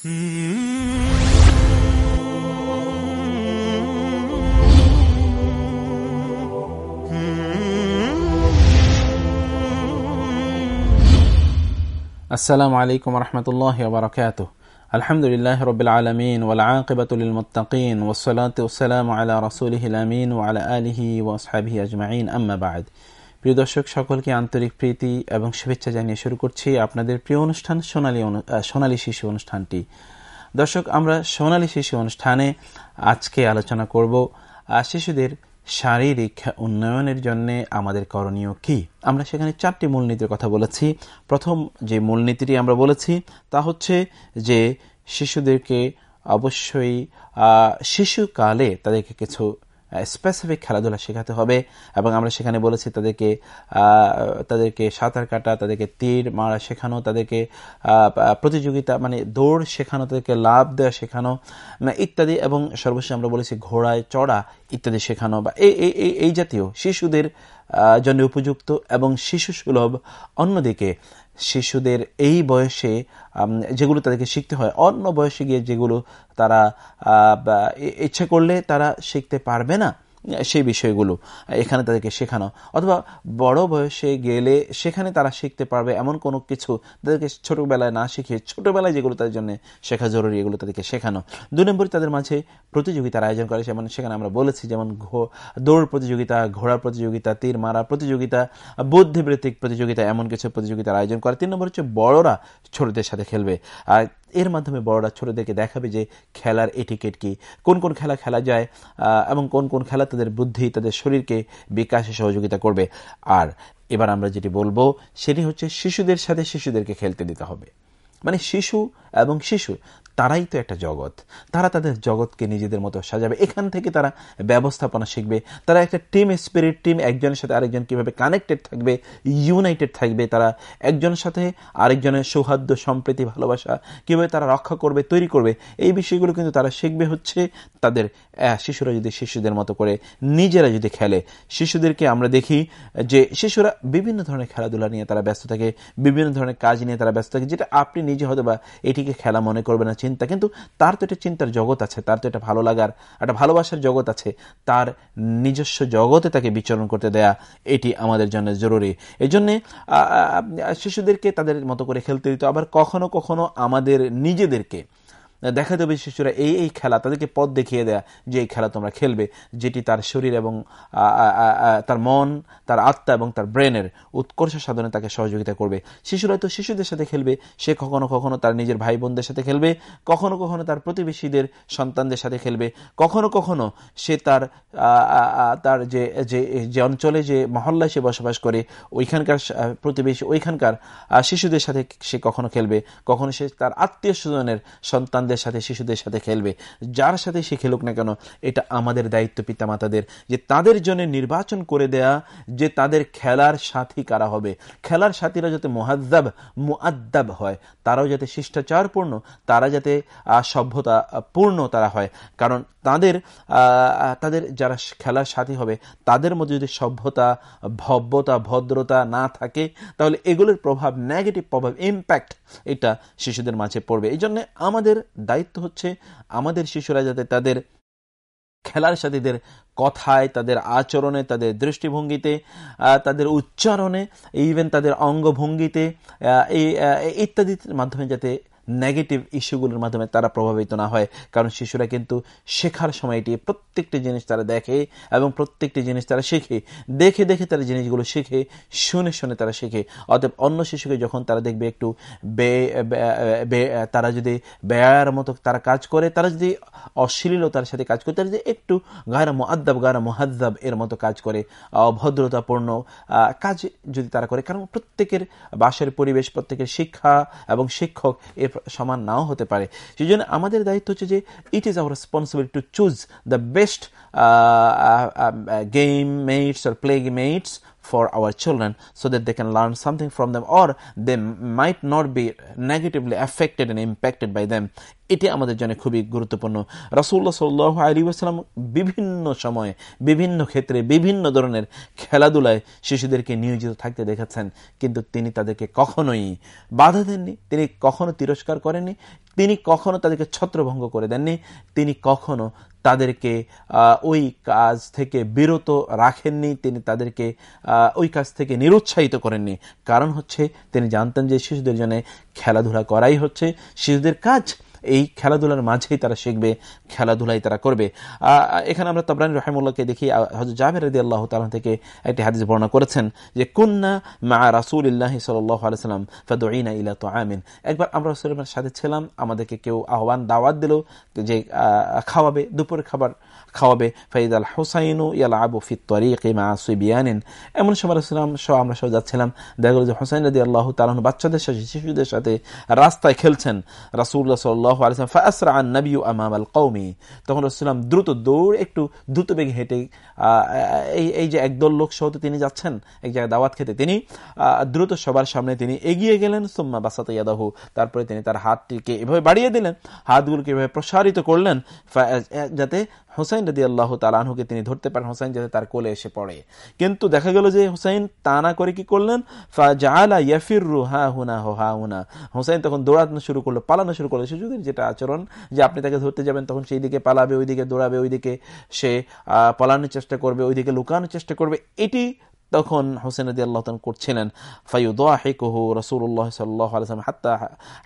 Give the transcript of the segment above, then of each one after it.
السلام عليكم ورحمة الله وبركاته. الحمد لله رب العالمين والعاقبة للمتقين والصلاة والسلام على رسوله الأمين وعلى آله وأصحابه أجمعين. أما بعد প্রিয় দর্শক, সকলকে আন্তরিক প্রীতি এবং শুভেচ্ছা জানিয়ে শুরু করছি আপনাদের প্রিয় অনুষ্ঠান সোনালী সোনালী শিশু অনুষ্ঠানটি। দর্শক, আমরা সোনালী শিশু অনুষ্ঠানে আজকে আলোচনা করব শিশুদের শারীরিক উন্নয়নের জন্য আমাদের করণীয় কি? আমরা সেখানে চারটি মূলনীতির কথা বলেছি। প্রথম যে মূলনীতিটি আমরা বলেছি, তা হচ্ছে যে শিশুদেরকে অবশ্যই শিশুকালে তাদেরকে কিছু স্পেসিফিক খেলাধুলা শেখাতে হবে এবং আমরা সেখানে বলেছি তাদেরকে তাদেরকে সাঁতার কাটা, তাদেরকে তীর মারা শেখানো, তাদেরকে প্রতিযোগিতা মানে দৌড় শেখানো, তাদেরকে লাভ দেওয়া শেখানো ইত্যাদি এবং সর্বশেষ আমরা বলেছি ঘোড়ায় চড়া ইত্যাদি শেখানো বা এই এই জাতীয় শিশুদের জন্য উপযুক্ত এবং শিশু সুলভ অন্যদিকে শিশুদের এই বয়সে যেগুলো তাদেরকে শিখতে হয়, অন্য বয়সে গিয়ে যেগুলো তারা ইচ্ছে করলে তারা শিখতে পারবে না। সেই বিষয়গুলো, এখানে তাদেরকে শেখানো। অথবা বড় বয়সে গেলে সেখানে তারা শিখতে পারবে এমন কোনো কিছু তাদেরকে ছোটবেলায় না শিখিয়ে ছোটবেলায় যেগুলো তাদের জন্য শেখা জরুরি এগুলো তাদেরকে শেখানো। দুই নম্বর তাদের মাঝে প্রতিযোগিতার আয়োজন করে যেমন সেখানে আমরা বলেছি, যেমন দৌড় প্রতিযোগিতা ঘোড়া প্রতিযোগিতা, তীর মারা প্রতিযোগিতা, বুদ্ধিবৃত্তিক প্রতিযোগিতা, এমন কিছু প্রতিযোগিতার আয়োজন করে। তিন নম্বর হচ্ছে বড়রা ছোটদের সাথে খেলবে। আর এর মাধ্যমে বড়রা ছোটদেরকে দেখাবে যে খেলার এটিকেট কি, কোন কোন খেলা খেলা যায় এবং কোন কোন খেলা তাদের বুদ্ধি, তাদের শরীরকে বিকাশে সহযোগিতা করবে। আর এবার আমরা যেটি বলব, সেটি হচ্ছে শিশুদের সাথে শিশুদেরকে খেলতে দিতে হবে। মানে শিশু এবং শিশু, তারাই তো একটা জগৎ। তারা তাদের জগৎকে নিজেদের মতো সাজাবে। এখান থেকে তারা ব্যবস্থাপনা শিখবে। তারা একটা টিম স্পিরিট টিম একজনের সাথে আরেকজন কীভাবে কানেক্টেড থাকবে ইউনাইটেড থাকবে। তারা একজনের সাথে আরেকজনের সৌহার্দ্য, সম্প্রীতি, ভালোবাসা কীভাবে তারা রক্ষা করবে, তৈরি করবে, এই বিষয়গুলো কিন্তু তারা শিখবে হচ্ছে তাদের শিশুরা যদি শিশুদের মতো করে নিজেরা যদি খেলে। শিশুদেরকে আমরা দেখি যে শিশুরা বিভিন্ন ধরনের খেলাধুলা নিয়ে তারা ব্যস্ত থাকে, বিভিন্ন ধরনের কাজ নিয়ে তারা ব্যস্ত থাকে, যেটা আপনি নিজে হয়তো বা এটিকে খেলা মনে করবে না চিন্তা, কিন্তু তার তো একটা চিন্তার জগৎ আছে, তার তো একটা ভালো লাগার, একটা ভালোবাসার জগৎ আছে, তার নিজস্ব জগতে তাকে বিচরণ করতে দেয়া, এটি আমাদের জন্য জরুরি। এই জন্যে শিশুদেরকে তাদের মতো করে খেলতে দিত আবার কখনো কখনো আমাদের নিজেদেরকে দেখা দেবে শিশুরা এই এই খেলা তাদেরকে পথ দেখিয়ে দেয়া যে এই খেলা তোমরা খেলবে, যেটি তার শরীর এবং তার মন, তার আত্মা এবং তার ব্রেনের উৎকর্ষ সাধনে তাকে সহযোগিতা করবে। শিশুরা তো শিশুদের সাথে খেলবে, সে কখনো কখনো তার নিজের ভাই বোনদের সাথে খেলবে, কখনো কখনো তার প্রতিবেশীদের সন্তানদের সাথে খেলবে, কখনো কখনো সে তার তার যে যে অঞ্চলে যে মহল্লায় সে বসবাস করে, ওইখানকার প্রতিবেশী, ওইখানকার শিশুদের সাথে সে কখনো খেলবে, কখনো সে তার আত্মীয় স্বজনের সন্তান সন্তানদের সাথে, শিশুদের সাথে খেলবে। যার সাথে সে খেলুক না কেন, এটা আমাদের দায়িত্ব পিতামাতাদের, যে তাদের জন্য নির্বাচন করে দেয়া, যে তাদের খেলার সাথী কারা হবে। খেলার সাথীরা যাতে মহাদ্দাব মুআদ্দাব হয়, তারাও যাতে শিষ্টাচারপূর্ণ, তারা যাতে সভ্যতা পূর্ণ তারা হয়। কারণ তাদের তাদের যারা খেলার সাথী হবে, তাদের মধ্যে যদি সভ্যতা, ভব্যতা, ভদ্রতা না থাকে, তাহলে এগুলোর প্রভাব নেগেটিভ প্রভাব ইম্প্যাক্ট এটা শিশুদের মাঝে পড়বে। এই জন্য আমাদের দায়িত্ব হচ্ছে আমাদের শিশুরা যাতে তাদের খেলার সাথীদের কথায়, তাদের আচরণে, তাদের দৃষ্টিভঙ্গিতে তাদের উচ্চারণে ইভেন তাদের অঙ্গভঙ্গিতে এই ইত্যাদির মাধ্যমে যাতে নেগেটিভ ইস্যুগুলোর মাধ্যমে তারা প্রভাবিত না হয়। কারণ শিশুরা কিন্তু শেখার সময়টি প্রত্যেকটি জিনিস তারা দেখে এবং প্রত্যেকটি জিনিস তারা শেখে। দেখে দেখে তারা জিনিসগুলো শেখে, শুনে শুনে তারা শেখে। অতএব অন্য শিশুকে যখন তারা দেখবে একটু বে তারা যদি ব্যয়ের মতো তারা কাজ করে, তারা যদি অশ্লীলতার সাথে কাজ করে, তারা যদি একটু গায়রা মহাদ্দাব গায়রা মহাদ্দাব এর মতো কাজ করে, অভদ্রতাপূর্ণ কাজ যদি তারা করে, কারণ প্রত্যেকের বাসের পরিবেশ, প্রত্যেকের শিক্ষা এবং শিক্ষক এর সমান নাও হতে পারে। সেই জন্য আমাদের দায়িত্ব হচ্ছে যে it is our responsibility to choose the best game mates R playmates for our children so that they can learn something from them or they might not be negatively affected and impacted by them. এটি আমাদের জন্য খুবই গুরুত্বপূর্ণ। রাসুল্লাহ সাল্লাহ আলী আসসালাম বিভিন্ন সময়ে বিভিন্ন ক্ষেত্রে বিভিন্ন ধরনের খেলাধুলায় শিশুদেরকে নিয়োজিত থাকতে দেখেছেন কিন্তু তিনি তাদেরকে কখনোই বাধা দেননি। তিনি কখনো তিরস্কার করেননি। তিনি কখনো তাদেরকে ছত্রভঙ্গ করে দেননি। তিনি কখনো তাদেরকে ওই কাজ থেকে বিরত রাখেননি। তিনি তাদেরকে ওই কাজ থেকে নিরুৎসাহিত করেননি। কারণ হচ্ছে, তিনি জানতেন যে শিশুদের জন্য খেলাধুলা করাই হচ্ছে। শিশুদের কাজ এই খেলাধুলার মাঝেই তারা শিখবে, খেলাধুলাই তারা করবে। এখানে আমরা তবরানি রহমুল্লাহকে দেখি হজরত জাভের রদি আল্লাহ তালা থেকে একটি হাদিস বর্ণনা করেছেন যে, কুন্না মা রাসুল ইল্লাহ আলসালাম ফাদুইনা ইলা তো আমিন একবার আমরা রসুলের সাথে ছিলাম, আমাদেরকে কেউ আহ্বান, দাওয়াত দিল যে খাওয়াবে, দুপুরের খাবার খাওয়াবে। ফাইদ আল হুসাইনু ইয়াল আবু ফিত তরিক মা সুবিয়ানিন। এমন সময় রসুলাম সহ আমরা সব যাচ্ছিলাম, দেখা গেল যে হোসাইন রদি আল্লাহ তালন বাচ্চাদের সাথে, শিশুদের সাথে রাস্তায় খেলছেন। রাসুল্লাহ সাল্লাহ তখন রসুলাম দ্রুত দৌড় একটু দ্রুত বেগে হেঁটে এই এই যে একদল লোক সহ তিনি যাচ্ছেন, এক জায়গায় দাওয়াত খেতে, তিনি দ্রুত সবার সামনে তিনি এগিয়ে গেলেন তারপরে তিনি তার হাতটিকে এভাবে বাড়িয়ে দিলেন, হাতগুলোকে এভাবে প্রসারিত করলেন যাতে হোসাইন রদি আল্লাহ তালাহুকে তিনি ধরতে পারেন হোসাইন যাতে তার কোলে এসে পড়ে। কিন্তু দেখা গেল যে হোসাইন তা না করে কি করলেন? হুনা হোসাইন তখন দৌড়ানো শুরু করল, পালানো শুরু করল। শিশুদের যেটা আচরণ, যে আপনি তাকে ধরতে যাবেন, তখন সেই দিকে পালাবে ওইদিকে দৌড়াবে ওইদিকে সে পালানোর চেষ্টা করবে ওইদিকে লুকানোর চেষ্টা করবে। এটি তখন হোসেন রদি আল্লাহ তখন করছিলেন ফাইউদাহিকুহু রসুল্লাহ সাল্লাহ আলসালাম হাত্তা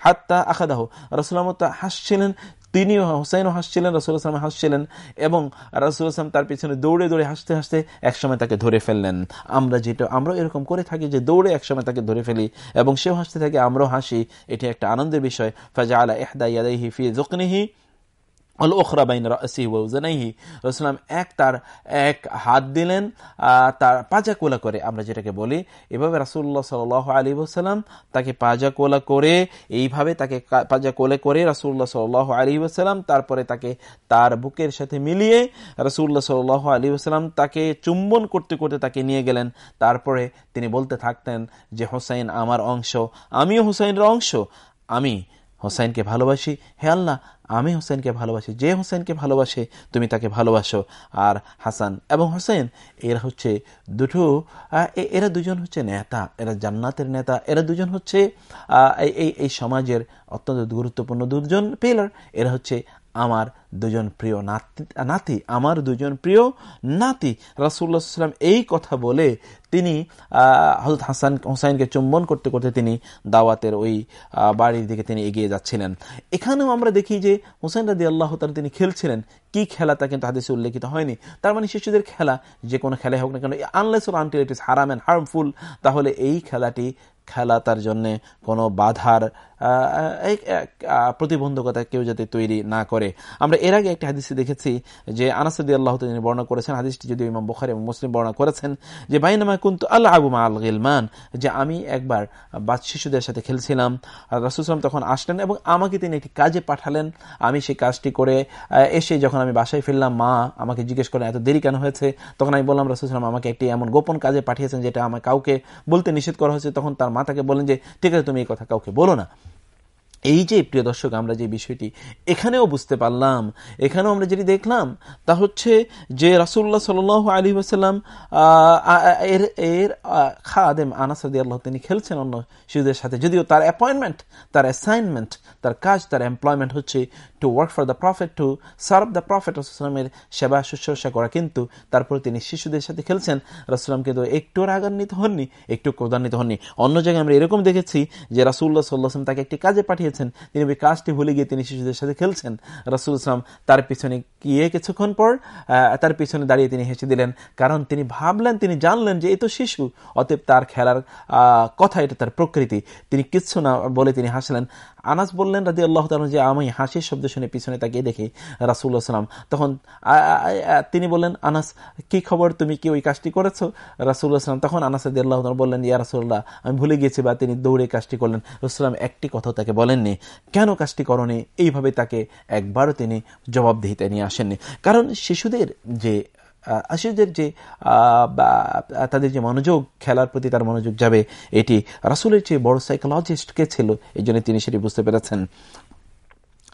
হাত্তা আখাদাহ। রসুলাম হাসছিলেন তিনিও হুসাইনও হাসছিলেন রসুল আসলাম হাসছিলেন এবং রসুল আসলাম তার পিছনে দৌড়ে দৌড়ে হাসতে হাসতে একসময় তাকে ধরে ফেললেন। আমরা যেটা, আমরাও এরকম করে থাকি যে দৌড়ে একসময় তাকে ধরে ফেলি এবং সেও হাসতে থাকে, আমরাও হাসি। এটি একটা আনন্দের বিষয়। ফাজা আলা এহদা ইয়াদাইহি ফি জোকনিহি রসুলাম এক তার এক হাত দিলেন তার পাজা কোলা করে, আমরা যেটাকে বলি। এভাবে রাসুল্লাহ সাল আলী সাল্লাম তাকে পাজা কোলা করে, এইভাবে তাকে পাজা কোলে করে রাসুল্লাহ সাল আলী সাল্লাম তারপরে তাকে তার বুকের সাথে মিলিয়ে রাসুল্লাহ সাল আলী সাল্লাম তাকে চুম্বন করতে করতে তাকে নিয়ে গেলেন। তারপরে তিনি বলতে থাকতেন যে, হোসাইন আমার অংশ, আমিও হোসাইনের অংশ, আমি হোসাইনকে ভালোবাসি। হে আল্লাহ, আমি হোসেনকে ভালোবাসি। যে হোসেনকে ভালোবাসে, তুমি তাকে ভালোবাসো। আর হাসান এবং হোসেন, এরা হচ্ছে দুটো এরা দুজন হচ্ছে নেতা। এরা জান্নাতের নেতা। এরা দুজন হচ্ছে এই এই সমাজের অত্যন্ত গুরুত্বপূর্ণ দুজন পিলার। এরা হচ্ছে আমার দুজন প্রিয় নাতি নাতি, আমার দুজন প্রিয় নাতি। রাসুল্লাহ সাল্লাম এই কথা বলে তিনি হজরত হাসান, হোসাইনকে চুম্বন করতে করতে তিনি দাওয়াতের ওই বাড়ির দিকে তিনি এগিয়ে যাচ্ছিলেন। এখানেও আমরা দেখি যে হোসাইন রাদি আল্লাহ তালা তিনি খেলছিলেন। কি খেলা তা কিন্তু হাদিসে উল্লেখিত হয়নি। তার মানে শিশুদের খেলা, যে কোনো খেলাই হোক না কেন আনলেস আনটিল ইট ইস হারাম অ্যান্ড হার্মফুল তাহলে এই খেলাটি খেলা তার জন্যে কোনো বাধার প্রতিবন্ধকতা কেউ যাতে তৈরি না করে। আমরা এর আগে একটি হাদিসে দেখেছি যে আনাসদি আল্লাহ তিনি বর্ণনা করেছেন। হাদিসটি যদি ইমাম বুখারি এবং মুসলিম বর্ণনা করেছেন যে, বাইনামা কিন্তু আল্লাহ আবু মা আল গিলমান যে আমি একবার বাদ শিশুদের সাথে খেলছিলাম রাসুসলাম তখন আসলেন এবং আমাকে তিনি একটি কাজে পাঠালেন। আমি সেই কাজটি করে এসে যখন আমি বাসায় ফিরলাম, মা আমাকে জিজ্ঞেস করেন এত দেরি কেন হয়েছে? তখন আমি বললাম রাসুসলাম আমাকে একটি এমন গোপন কাজে পাঠিয়েছেন যেটা আমার কাউকে বলতে নিষেধ করা হয়েছে। তখন তার মাতাকে বলেন যে ঠিক আছে তুমি এই কথা কাউকে বলো না। এই যে, প্রিয় দর্শক, আমরা যে বিষয়টি এখানেও বুঝতে পারলাম, এখানেও আমরা যেটি দেখলাম, তা হচ্ছে যে রাসুল্লাহ সাল আলী আসাল্লাম এর এর খাদেম আনাসাদি আল্লাহ তিনি খেলছেন অন্য শিশুদের সাথে। যদিও তার অ্যাপয়েন্টমেন্ট তার অ্যাসাইনমেন্ট তার কাজ, তার এমপ্লয়মেন্ট হচ্ছে to work for the prophet to serve the prophet রসুলামের সেবা শুশ্রূষা করা। কিন্তু তারপরে তিনি শিশুদের সাথে খেলছেন রসুলাম কিন্তু একটু রাগান্বিত হননি, একটু ক্রোধান্বিত হননি। অন্য জায়গায় আমরা এরকম দেখেছি যে রাসুল্লাহ সাল্লাহাম তাকে একটি কাজে পাঠিয়েছেন তিনি ওই কাজটি ভুলে গিয়ে তিনি শিশুদের সাথে খেলছেন। রাসুল ইসলাম তার পিছনে গিয়ে কিছুক্ষণ পর তার পিছনে দাঁড়িয়ে তিনি হেসে দিলেন, কারণ তিনি ভাবলেন, তিনি জানলেন যে এ তো শিশু, অতএব তার খেলার কথা এটা তার প্রকৃতি। তিনি কিচ্ছু না বলে তিনি হাসলেন। আনাস বললেন রাজি আল্লাহ যে আমি হাসির শব্দ শুনে পিছনে তাকিয়ে দেখি রাসুল্লাহ সাল্লাম তখন তিনি বললেন, আনাস, কি খবর? তুমি কি ওই কাজটি করেছ? রাসুল্লাহ সাল্লাম তখন আনাস রাদি আল্লাহ বললেন, ইয়া রাসুল্লাহ আমি ভুলে গিয়েছি বা তিনি দৌড়ে কাজটি করলেন। রসুল্লাম একটি কথা তাকে বলেননি, কেন কাজটি করনি? এইভাবে তাকে একবারও তিনি জবাবদিহিতে নিয়ে আসেননি। কারণ শিশুদের যে আশিদের যে তাদের যে মনোযোগ, খেলার প্রতি তার মনোযোগ যাবে, এটি রাসুলের চেয়ে বড় সাইকোলজিস্ট কে ছিল এই জন্য তিনি সেটি বুঝতে পেরেছেন।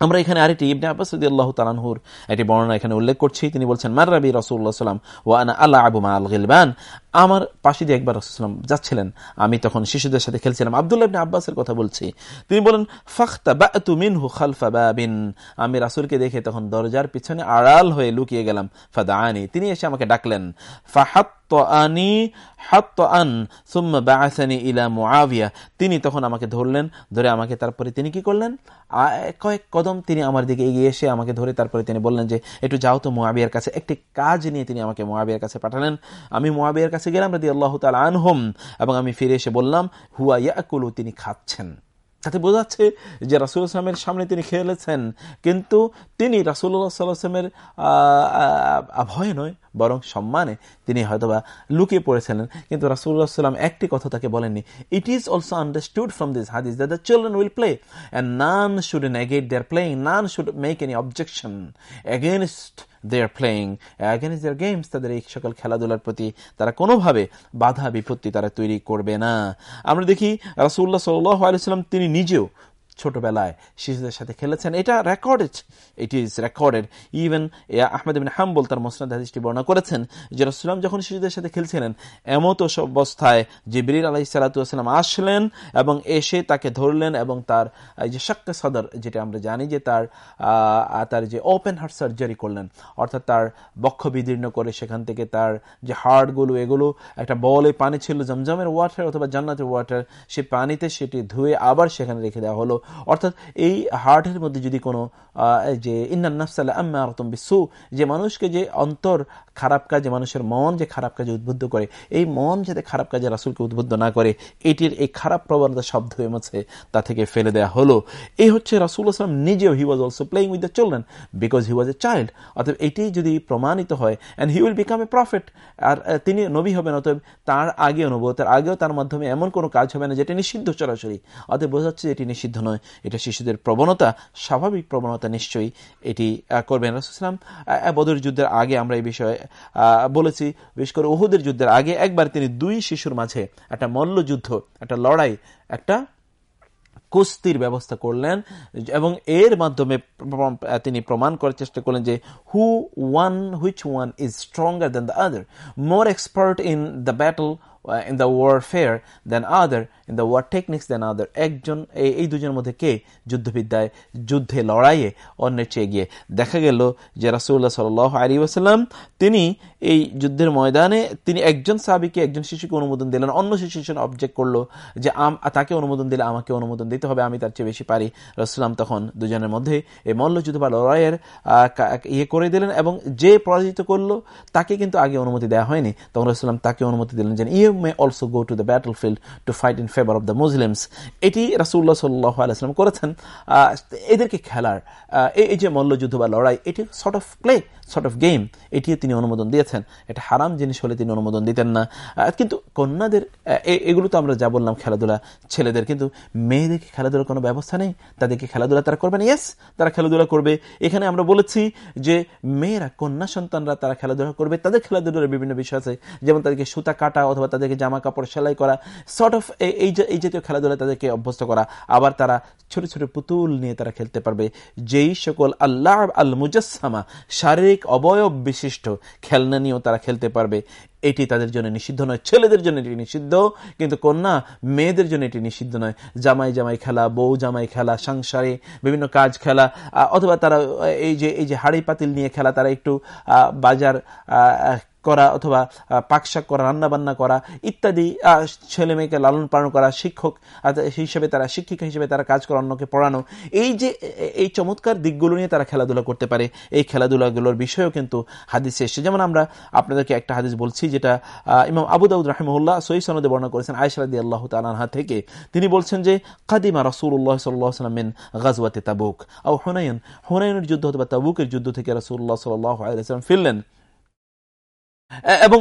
আমরা এখানে আরেকটি ইবনে আব্বাস রদি আল্লাহ তালানহুর একটি বর্ণনা এখানে উল্লেখ করছি। তিনি বলছেন, মার রাবি রসুল্লাহ সাল্লাম ও আনা আল্লাহ আবু মা আল গিলবান। আমার পাশে দিয়ে একবার রসুলাম যাচ্ছিলেন। আমি তখন শিশুদের সাথে খেলছিলাম। আবদুল্লাহ ইবনে আব্বাসের কথা বলছি। তিনি বলেন ফাখতা বা তু মিনহু খালফা বা বিন আমি রাসুলকে দেখে তখন দরজার পিছনে আড়াল হয়ে লুকিয়ে গেলাম। ফাদা আনি তিনি এসে আমাকে ডাকলেন। ফাহাত আনি হাত আন সুম্মা বাআসানি ইলা মুআবিয়া তিনি তখন আমাকে ধরলেন, ধরে আমাকে তারপরে তিনি কি করলেন? কয়েক কদম তিনি আমার দিকে এগিয়ে এসে আমাকে ধরে তারপরে তিনি বললেন যে, একটু যাও তো মুআবিয়ার কাছে, একটি কাজ নিয়ে তিনি আমাকে মুআবিয়ার কাছে পাঠালেন। আমি মুআবিয়ার কাছে গেলাম রাদি আল্লাহ তাআলা আনহুম, এবং আমি ফিরে এসে বললাম, হুয়া ইয়াকুলু তিনি খাচ্ছেন। তাতে বোঝাচ্ছে যে রাসুল আসলামের সামনে তিনি খেলেছেন। কিন্তু তিনি রাসুল্লাহ সাল্লামের ভয় নয় বরং সম্মানে তিনি হয়তোবা লুকিয়ে পড়েছিলেন। কিন্তু রাসুল্লাহ সাল্লাম একটি কথা তাকে বলেননি। It is also understood from this হাদিস that the children will play and none should negate their playing none should make any objection against they are playing against their games তাদের এই সকল খেলাধুলার প্রতি তারা কোনোভাবে বাধা বিপত্তি তারা তৈরি করবে না। আমরা দেখি রাসুল্লাহ সাল্লাহ আলিয়াল্লাম তিনি নিজেও ছোটবেলায় শিশুদের সাথে খেলেছেন। এটা recorded it is recorded even Ahmad bin Hanbal তার মোসনাদ হাদিসটি বর্ণনা করেছেন যে রসুলাম যখন শিশুদের সাথে খেলছিলেন, এমত অবস্থায় যে জিবরির আলাহি সালাতাম আসলেন এবং এসে তাকে ধরলেন এবং তার যে শাক্কা সদর, যেটা আমরা জানি যে তার তার যে ওপেন হার্ট সার্জারি করলেন, অর্থাৎ তার বক্ষ বিদীর্ণ করে সেখান থেকে তার যে হার্টগুলো এগুলো একটা বলে পানি ছিল, জমজমের ওয়াটার অথবা জান্নাতের ওয়াটার সে পানিতে সেটি ধুয়ে আবার সেখানে রেখে দেওয়া হলো। অর্থাৎ এই হার্টের মধ্যে যদি কোনো যে ইন্নান্নাফসাল্লাহ বিসু যে মানুষকে যে অন্তর খারাপ কাজে, মানুষের মন যে খারাপ কাজে উদ্বুদ্ধ করে, এই মন যাতে খারাপ কাজে রাসুলকে উদ্বুদ্ধ না করে, এটির এই খারাপ প্রবণতা শব্দ হয়ে মছে তা থেকে ফেলে দেওয়া হলো। এই হচ্ছে রাসুল আসলাম নিজেও he was also playing with the children because he was a child অতএব এটি যদি প্রমাণিত হয় and he will become a prophet আর তিনি নবী হবেন, অতএব তার আগে অনুভব আগেও তার মাধ্যমে এমন কোনো কাজ হবে না, যেটা নিষিদ্ধ সরাসরি। অতএব বোঝাচ্ছে এটি নিষিদ্ধ নয়। এটা শিশুদের প্রবণতা, স্বাভাবিক প্রবণতা নিশ্চয়ই এটি করবেন রসুলাম বদর যুদ্ধের আগে আমরা এই বিষয়ে বলেছি। বিশেষ করে ওহুদের যুদ্ধের আগে একবার তিনি দুই শিশুর মাঝে একটা মল্লযুদ্ধ, একটা লড়াই, একটা কুস্তির ব্যবস্থা করলেন এবং এর মাধ্যমে তিনি প্রমাণ করার চেষ্টা করলেন যে who one which one is stronger than the other more expert in the battle in the warfare than other the war techniques than other একজন এই দুজনের মধ্যে কে? যুদ্ধবিদ্যায়, যুদ্ধে লড়াইয়ে অন্যের চেয়ে গিয়ে দেখা গেল যে রাসুল্লাহ সাল আলী ওসাল্লাম তিনি এই যুদ্ধের ময়দানে তিনি একজন সাবিকে একজন শিশুকে অনুমোদন দিলেন, অন্য শিশু অবজেক্ট করল যে তাকে অনুমোদন দিলে আমাকে অনুমোদন দিতে হবে, আমি তার চেয়ে বেশি পারি। রসুলাম তখন দুজনের মধ্যে এই মল্লযুদ্ধ বা লড়াইয়ের ইয়ে করে দিলেন এবং যে পরাজিত করল, তাকে কিন্তু আগে অনুমতি দেওয়া হয়নি। তখন রসুলাম তাকে অনুমতি দিলেন যে you may also go to the battlefield to fight in favour of the Muslims এটি রাসুল্লাহ সাল্লাহ আলাইসলাম করেছেন। এদেরকে খেলার এই যে মল্লযুদ্ধ বা লড়াই, এটি sort of play sort of game এটিও তিনি অনুমোদন দিয়েছেন। এটা হারাম জিনিস হলে তিনি অনুমোদন দিতেন না। কিন্তু কন্যাদের এগুলো তো আমরা যা বললাম, খেলাধুলা, ছেলেদের, কিন্তু মেয়েদেরকে খেলাধুলার কোনো ব্যবস্থা নেই? তাদেরকে খেলাধুলা তারা করবে না? ইয়েস তারা খেলাধুলা করবে। এখানে আমরা বলেছি যে মেয়েরা, কন্যা সন্তানরা তারা খেলাধুলা করবে। তাদের খেলাধুলার বিভিন্ন বিষয় আছে। যেমন তাদেরকে সুতা কাটা অথবা তাদেরকে জামা কাপড় সেলাই করা। শর্ট অফ এই এই যে এই জাতীয় খেলাধুলা তাদেরকে অভ্যস্ত করা। আবার তারা ছোট ছোট পুতুল নিয়ে তারা খেলতে পারবে। যেই সকল আল্লাহ আল মুজাসমা শারীরিক অবয়ব বিশিষ্ট খেলনা নিয়েও তারা খেলতে পারবে। এটি তাদের জন্য নিষিদ্ধ নয়, ছেলেদের জন্য এটি নিষিদ্ধ, কিন্তু কন্যা মেয়েদের জন্য এটি নিষিদ্ধ নয়। জামাই জামাই খেলা, বউ জামাই খেলা, সংসারে বিভিন্ন কাজ খেলা অথবা তারা এই যে এই যে হাড়ি পাতিল নিয়ে খেলা, তারা একটু বাজার করা অথবা পাকশাক করা, রান্নাবান্না করা ইত্যাদি ছেলে মেয়েকে লালন পালন করা, শিক্ষক হিসেবে তারা, শিক্ষিকা হিসেবে তারা কাজ করা, অন্যকে পড়ানো, এই যে, এই চমৎকার দিকগুলো নিয়ে তারা খেলাধুলা করতে পারে। এই খেলাধুলাগুলোর বিষয়েও কিন্তু হাদিসে এসছে। যেমন আমরা আপনাদেরকে একটা হাদিস বলছি যেটা ইমাম আবু দাউদ রাহিমুল্লাহ সই সনদে বর্ণনা করেছেন আয়সারাদি আল্লাহ তালাহা থেকে। তিনি বলছেন যে, কাদিমা রসুল্লাহ সাল্লামেন গাজওয়াতে তাবুক। ও হুনায়ন, হুনায়নের যুদ্ধ অথবা তাবুকের যুদ্ধ থেকে রসুল্লাহ সাল্লাহ আলাইসালাম ফিরলেন। এবং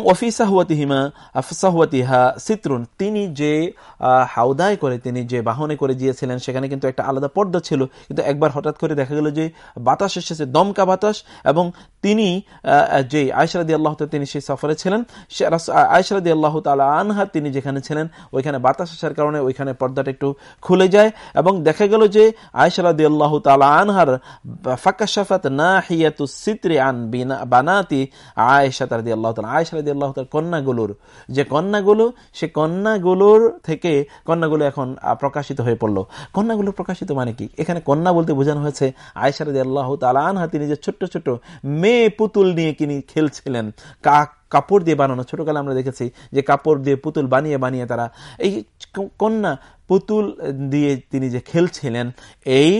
সিত্রুন। তিনি যে হাউদায় করে, তিনি যে বাহনে করে গিয়েছিলেন, সেখানে কিন্তু একটা আলাদা পর্দা ছিল। কিন্তু একবার হঠাৎ করে দেখা গেল যে, বাতাস এসেছে, দমকা বাতাস, এবং তিনি যে আয়সারাদি আল্লাহ তিনি সেই সফরে ছিলেন আয়সারাদি আল্লাহ তালা আনহা তিনি যেখানে ছিলেন, ওইখানে বাতাস আসার কারণে ওইখানে পর্দাটা একটু খুলে যায়। এবং দেখা গেল যে আয়সারাদি আল্লাহ তালা আনহার ফাকাশাফাত না হিয়াতু সিত্রে আন বানাতি আয়সা তারদি আল্লাহ তালা আল্লাহ তার কন্যাগুলোর, যে কন্যাগুলো, সে কন্যাগুলোর থেকে কন্যাগুলো এখন প্রকাশিত হয়ে পড়ল। কন্যাগুলো প্রকাশিত মানে কি? এখানে কন্যা বলতে বোঝানো হয়েছে আয়সা আল্লাহ তালা আনহা তিনি যে ছোট্ট ছোট্ট মেয়ে পুতুল নিয়ে তিনি খেলছিলেন। কাক কাপড় দিয়ে বানানো, ছোটকালে আমরা দেখেছি যে কাপড় দিয়ে পুতুল বানিয়ে বানিয়ে তারা এই কন্যা পুতুল দিয়ে তিনি যে খেলছিলেন, এই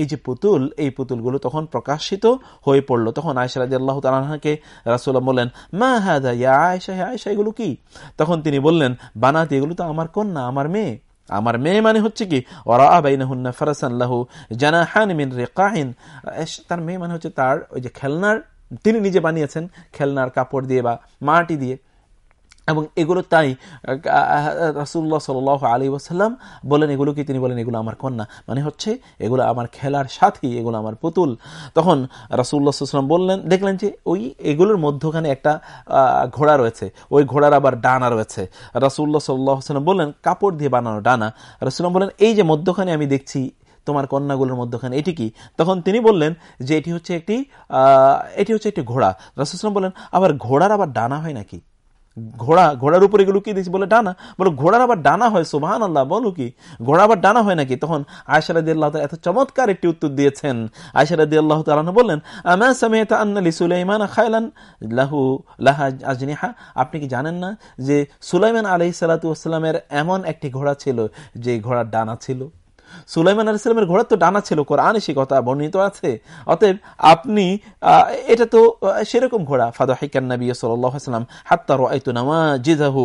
এই যে পুতুল, এই পুতুলগুলো তখন প্রকাশিত হয়ে পড়ল। তখন আয়সারাদি আল্লাহ তালাহাকে রাসুল্লাহ বললেন, মা হ্যাঁ ইয়া আয়সা হ্যাঁ আয়সা এগুলো কি? তখন তিনি বললেন, বানাতে এগুলো তো আমার কন্যা, আমার মেয়ে। আমার মেয়ে মানে হচ্ছে কি? ওরা ফারাসান লাহু জানাহান মিন রেকাহিন তার মেয়ে মানে হচ্ছে তার ওই যে খেলনার তিনি নিজে বানিয়েছেন খেলনার কাপড় দিয়ে বা মাটি দিয়ে। এবং এগুলো তাই রাসুল্লাহ সাল আলী ওসাল্লাম বলেন, এগুলো কি? তিনি বলেন, এগুলো আমার কন্যা। মানে হচ্ছে, এগুলো আমার খেলার সাথী, এগুলো আমার পুতুল। তখন রাসুল্লাহ সাল্লাম বললেন, দেখলেন যে ওই এগুলোর মধ্যখানে একটা ঘোড়া রয়েছে। ওই ঘোড়ার আবার ডানা রয়েছে। রাসুল্লাহ সাল্লাহ সাল্লাম বললেন, কাপড় দিয়ে বানানো ডানা। রাসুল্লাম বলেন এই যে মধ্যখানে আমি দেখছি তোমার কন্যাগুলোর মধ্যখানে। এটি কি? তখন তিনি বললেন যে এটি হচ্ছে একটি এটি হচ্ছে একটি ঘোড়া। রাসুলাম বললেন, আবার ঘোড়ার আবার ডানা হয় নাকি? ঘোড়া, ঘোড়ার উপরে এগুলো কি দিচ্ছি বলে, ডানা। বলো, ঘোড়ার আবার ডানা হয় সোভান আল্লাহ বলো কি? ঘোড়া আবার ডানা হয় নাকি? তখন আয়সারাদি আল্লাহ এত চমৎকার একটি উত্তর দিয়েছেন। আয়সারাদি আল্লাহ তালান বললেন, আমা সুলাইমান খায়লান লাহু, লাহা আজনিহা? আপনি কি জানেন না যে সুলাইমান আলহি সালাতু এমন একটি ঘোড়া ছিল যে ঘোড়ার ডানা ছিল? সুলাইমান আলাইসালামের ঘোড়ার তো ডানা ছিল, কোরআনে সে কথা বর্ণিত আছে। অতএব আপনি এটা তো সেরকম ঘোড়া। ফাদা হাইকান নবী সাল্লাম হাত্তার আইতু নামা জিজাহু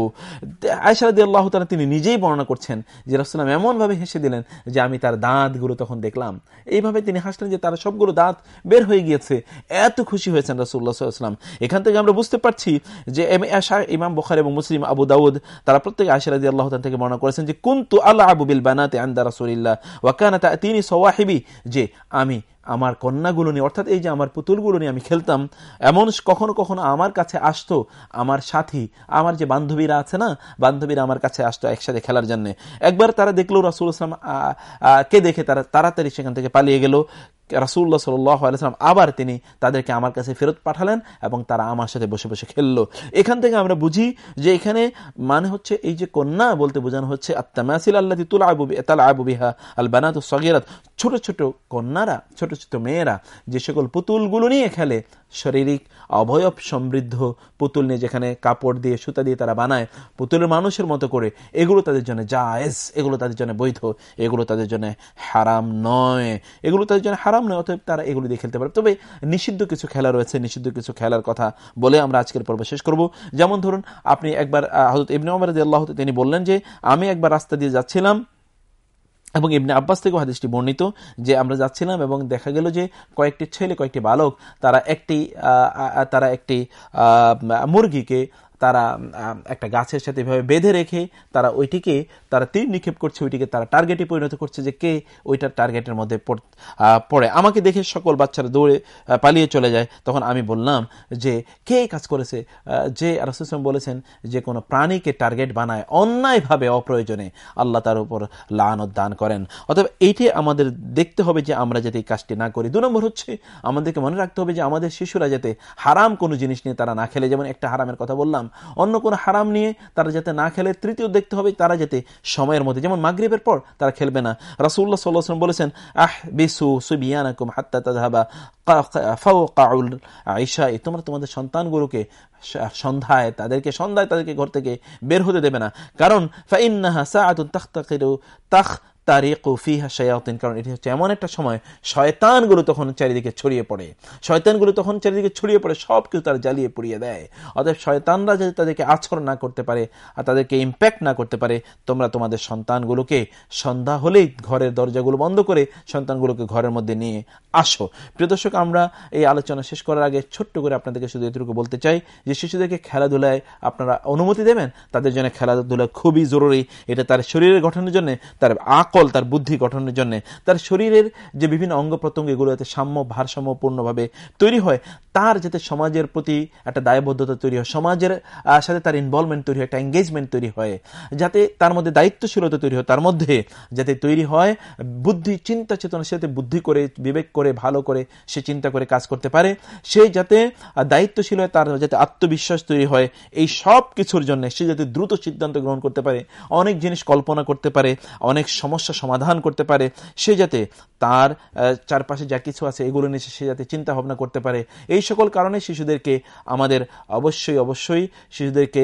আয়সারদি আল্লাহ তালা তিনি নিজেই বর্ণনা করছেন যে রাসুলাম এমনভাবে হেসে দিলেন যে আমি তার দাঁতগুলো তখন দেখলাম। এইভাবে তিনি হাসলেন যে তার সবগুলো দাঁত বের হয়ে গিয়েছে। এত খুশি হয়েছেন রাসুল্লাহ সাল্লাম। এখান থেকে আমরা বুঝতে পারছি যে ইমাম বখার এবং মুসলিম, আবু দাউদ, তারা প্রত্যেক আয়সারদি আল্লাহ থেকে বর্ণনা করেছেন যে, কুন্তু আল্লাহ আবু বিল বানাতে আন্দা রাসুলিল্লাহ। ওয়াকানা তিনি সওয়াহিবি, যে আমি আমার কন্যাগুলো নিয়ে, অর্থাৎ এই যে আমার পুতুলগুলো নিয়ে আমি খেলতাম, এমন কখনো কখনো আমার কাছে আসতো, আমার সাথী, আমার যে বান্ধবীরা আছে না, বান্ধবীরা আমার কাছে আসতো একসাথে খেলার জন্য। একবার তারা দেখল রাসুল ইসলাম কে দেখে তারা তাড়াতাড়ি সেখান থেকে পালিয়ে গেল। রাসুল্লাহ সাল্লাম আবার তিনি তাদেরকে আমার কাছে ফেরত পাঠালেন এবং তারা আমার সাথে বসে বসে খেললো। এখান থেকে আমরা বুঝি যে এখানে মানে হচ্ছে এই যে কন্যা বলতে বোঝানো হচ্ছে আত্মামাসিল আল্লাহ তুল আবু তাল আবু বিহা আল বানাত সগেরাত। ছোট ছোট কন্যারা, ছোট ছোট মেয়েরা যে সকল পুতুলগুলো নিয়ে খেলে শারীরিক অবয়ব সমৃদ্ধ পুতুল নিয়ে যেখানে কাপড় দিয়ে, সুতা দিয়ে তারা বানায়, পুতুলের মানুষের মতো করে, এগুলো তাদের জন্য জায়েজ, এগুলো তাদের জন্য বৈধ, এগুলো তাদের জন্য হারাম নয়, এগুলো তাদের জন্য হারাম নয়, অতএব তারা এগুলো দিয়ে খেলতে পারে। তবে নিষিদ্ধ কিছু খেলা রয়েছে, নিষিদ্ধ কিছু খেলার কথা বলে আমরা আজকের পর্ব শেষ করব। যেমন ধরুন, আপনি একবার হজরত ইবনে ওমর আল্লাহ তিনি বললেন যে, আমি একবার রাস্তা দিয়ে যাচ্ছিলাম এবং ইবনে আব্বাস থেকে হাদিসটি বর্ণিত যে আমরা যাচ্ছিলাম এবং দেখা গেল যে কয়েকটি ছেলে, কয়েকটি বালক, তারা একটি তারা একটি মুরগিকে তারা একটা গাছের সাথে এভাবে বেঁধে রেখে তারা ওইটিকে, তারা তীর নিক্ষেপ করছে, ওইটিকে তারা টার্গেটে পরিণত করছে যে কে ওইটার টার্গেটের মধ্যে পড়ে আমাকে দেখে সকল বাচ্চারা দৌড়ে পালিয়ে চলে যায়। তখন আমি বললাম যে, কে কাজ করেছে? যে রাসুসলাম বলেছেন যে, কোনো প্রাণীকে টার্গেট বানায় অন্যায়ভাবে, অপ্রয়োজনে আল্লাহ তার উপর লান দান করেন। অথবা এইটি আমাদের দেখতে হবে যে, আমরা যাতে এই কাজটি না করি। দু নম্বর হচ্ছে, আমাদেরকে মনে রাখতে হবে যে, আমাদের শিশুরা যাতে হারাম কোনো জিনিস নিয়ে তারা না খেলে। যেমন একটা হারামের কথা বললাম অন্য কোনো হারাম নিয়ে তারা যাতে না খেলে, তৃতীয় দেখতে হবে তারা যাতে সময়ের মধ্যে, যেমন মাগরীবের পর তারা খেলবে না। রাসুল্লাহ সাল্লাহাম বলেছেন আহ বিসু সুবিয়ানাকুম হাত্তা তাহাবা আইসা তোমরা তোমাদের সন্তানগুলোকে সন্ধ্যায়, তাদেরকে সন্ধ্যায় তাদেরকে ঘর থেকে বের হতে দেবে না। কারণ ফাইন্নাহা সাআতুন তাখতাকিরু, তাখ তারিক ফিহা শায়াতিন, কারণ এটি হচ্ছে এমন একটা সময় শয়তানগুলো তখন চারিদিকে ছড়িয়ে পড়ে। শয়তানগুলো তখন চারিদিকে ছড়িয়ে পড়ে সব কিছু তারা জ্বালিয়ে পুড়িয়ে দেয়। অতএব শয়তানরা যদি তাদেরকে আছর না করতে পারে আর তাদেরকে ইম্প্যাক্ট না করতে পারে, তোমরা তোমাদের সন্তানগুলোকে সন্ধ্যা হলেই ঘরের দরজাগুলো বন্ধ করে সন্তানগুলোকে ঘরের মধ্যে নিয়ে আসো। প্রিয় দর্শক, আমরা এই আলোচনা শেষ করার আগে ছোট্ট করে আপনাদেরকে শুধু এটুকু বলতে চাই যে শিশুদেরকে খেলাধুলায় আপনারা অনুমতি দেবেন? তাদের জন্য খেলাধুলা খুবই জরুরি। এটা তার শরীরের গঠনের জন্য, তার আকল তার বুদ্ধি গঠনের জন্য। তার শরীরের যে বিভিন্ন অঙ্গ প্রত্যঙ্গ, এগুলো যাতে সাম্য, ভারসাম্যপূর্ণভাবে তৈরি হয়, তার যাতে সমাজের প্রতি একটা দায়বদ্ধতা তৈরি হয়, সমাজের সাথে তার ইনভলভমেন্ট তৈরি হয়, একটা এঙ্গেজমেন্ট তৈরি হয়, যাতে তার মধ্যে দায়িত্বশীলতা তৈরি হয়, তার মধ্যে যাতে তৈরি হয় বুদ্ধি, চিন্তা চেতনা, সে যাতে বুদ্ধি করে, বিবেক করে, ভালো করে, সে চিন্তা করে কাজ করতে পারে, সে যাতে দায়িত্বশীল হয়, তার যাতে আত্মবিশ্বাস তৈরি হয়, এই সব কিছুর জন্য সে যাতে দ্রুত সিদ্ধান্ত গ্রহণ করতে পারে, অনেক জিনিস কল্পনা করতে পারে, অনেক সমস্যা সমাধান করতে পারে, সে যাতে তার চারপাশে যা কিছু আছে এগুলো নিয়ে সে যাতে চিন্তা ভাবনা করতে পারে। এই সকল কারণে শিশুদেরকে আমাদের অবশ্যই অবশ্যই শিশুদেরকে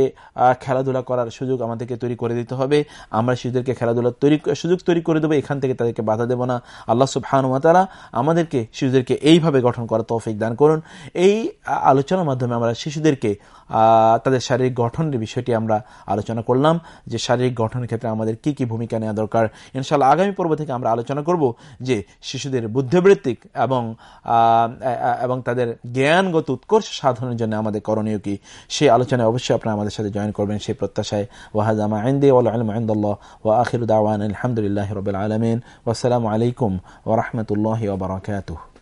খেলাধুলা করার সুযোগ আমাদেরকে তৈরি করে দিতে হবে। আমরা শিশুদেরকে খেলাধুলার তৈরি, সুযোগ তৈরি করে দেবো, এখান থেকে তাদেরকে বাধা দেবো না। আল্লাহ সুবহানুমাতারা আমাদেরকে, শিশুদেরকে এইভাবে গঠন করা তৌফিক দান করুন। এই আলোচনার মাধ্যমে আমরা শিশুদেরকে তাদের শারীরিক গঠনের বিষয়টি আমরা আলোচনা করলাম, যে শারীরিক গঠনের ক্ষেত্রে আমাদের কি কি ভূমিকা নেওয়া দরকার। ইনশাল্লাহ আগামী পর্ব থেকে আমরা আলোচনা করব যে শিশুদের বুদ্ধিবৃত্তিক এবং এবং তাদের জ্ঞানগত উৎকর্ষ সাধনের জন্য আমাদের করণীয় কি? সেই আলোচনায় অবশ্যই আপনারা আমাদের সাথে জয়েন করবেন সেই প্রত্যাশায়। ওয়াহাজামা আইন্দে ওয়ালামদুল্লাহ ও আখির দাওয়ান আলহামদুলিল্লাহ রবিল আলমিন। ওসালামু আলাইকুম ওরহমতুল্লাহ ওবরাকাতুহ